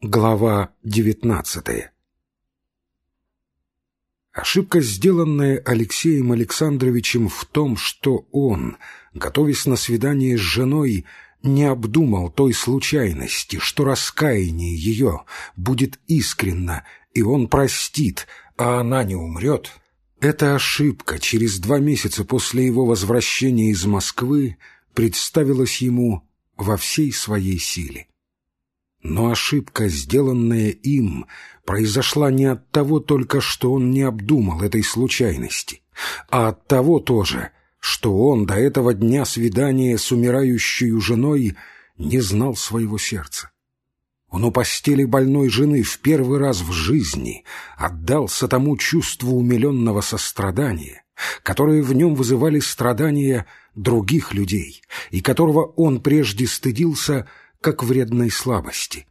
Глава девятнадцатая Ошибка, сделанная Алексеем Александровичем в том, что он, готовясь на свидание с женой, не обдумал той случайности, что раскаяние ее будет искренно, и он простит, а она не умрет, эта ошибка через два месяца после его возвращения из Москвы представилась ему во всей своей силе. Но ошибка, сделанная им, произошла не от того только, что он не обдумал этой случайности, а от того тоже, что он до этого дня свидания с умирающей женой не знал своего сердца. Он у постели больной жены в первый раз в жизни отдался тому чувству умиленного сострадания, которое в нем вызывали страдания других людей, и которого он прежде стыдился как вредной слабости,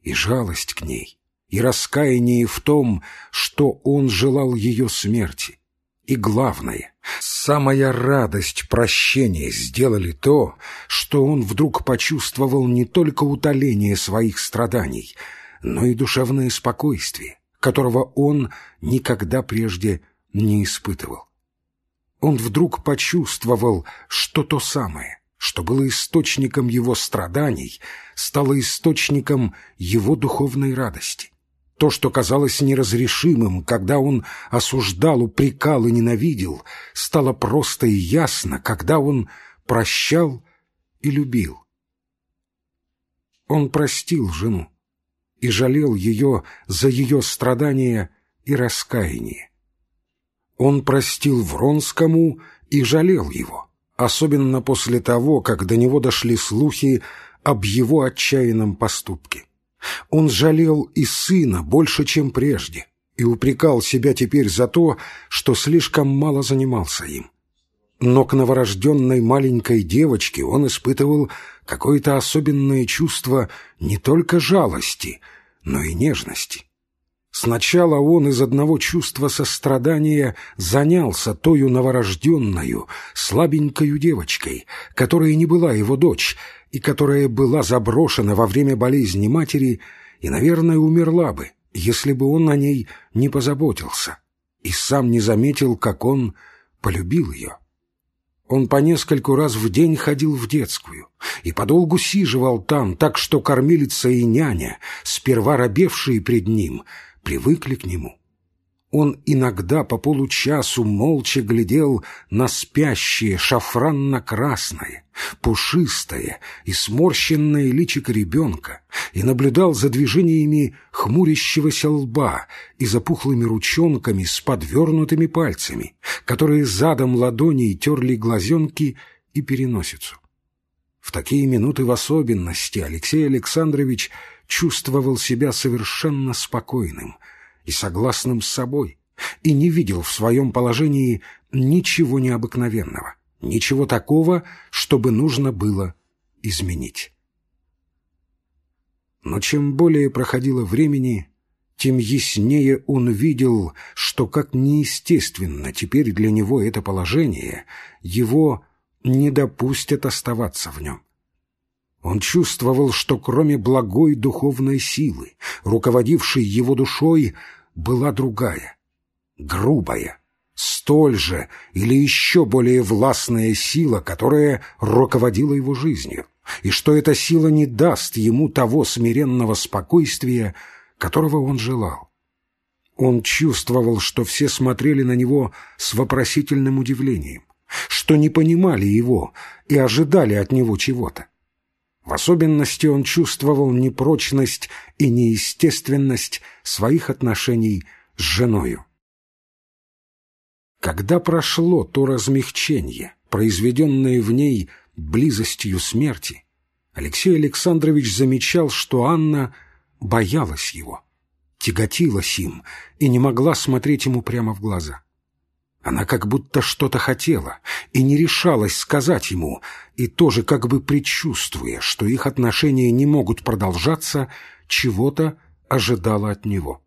и жалость к ней, и раскаяние в том, что он желал ее смерти. И главное, самая радость прощения сделали то, что он вдруг почувствовал не только утоление своих страданий, но и душевное спокойствие, которого он никогда прежде не испытывал. Он вдруг почувствовал, что то самое, что было источником его страданий, стало источником его духовной радости. То, что казалось неразрешимым, когда он осуждал, упрекал и ненавидел, стало просто и ясно, когда он прощал и любил. Он простил жену и жалел ее за ее страдания и раскаяние. Он простил Вронскому и жалел его особенно после того, как до него дошли слухи об его отчаянном поступке. Он жалел и сына больше, чем прежде, и упрекал себя теперь за то, что слишком мало занимался им. Но к новорожденной маленькой девочке он испытывал какое-то особенное чувство не только жалости, но и нежности. Сначала он из одного чувства сострадания занялся тою новорожденную, слабенькою девочкой, которая не была его дочь и которая была заброшена во время болезни матери и, наверное, умерла бы, если бы он о ней не позаботился и сам не заметил, как он полюбил ее. Он по нескольку раз в день ходил в детскую и подолгу сиживал там, так что кормилица и няня, сперва робевшие пред ним, привыкли к нему. Он иногда по получасу молча глядел на спящее шафранно-красное, пушистое и сморщенное личико ребенка и наблюдал за движениями хмурящегося лба и запухлыми ручонками с подвернутыми пальцами, которые задом ладоней терли глазенки и переносицу. В такие минуты в особенности Алексей Александрович чувствовал себя совершенно спокойным и согласным с собой, и не видел в своем положении ничего необыкновенного, ничего такого, чтобы нужно было изменить. Но чем более проходило времени, тем яснее он видел, что как неестественно теперь для него это положение, его не допустят оставаться в нем. Он чувствовал, что кроме благой духовной силы, руководившей его душой, была другая, грубая, столь же или еще более властная сила, которая руководила его жизнью, и что эта сила не даст ему того смиренного спокойствия, которого он желал. Он чувствовал, что все смотрели на него с вопросительным удивлением, что не понимали его и ожидали от него чего-то. В особенности он чувствовал непрочность и неестественность своих отношений с женою. Когда прошло то размягчение, произведенное в ней близостью смерти, Алексей Александрович замечал, что Анна боялась его, тяготилась им и не могла смотреть ему прямо в глаза. Она как будто что-то хотела и не решалась сказать ему, и тоже как бы предчувствуя, что их отношения не могут продолжаться, чего-то ожидала от него.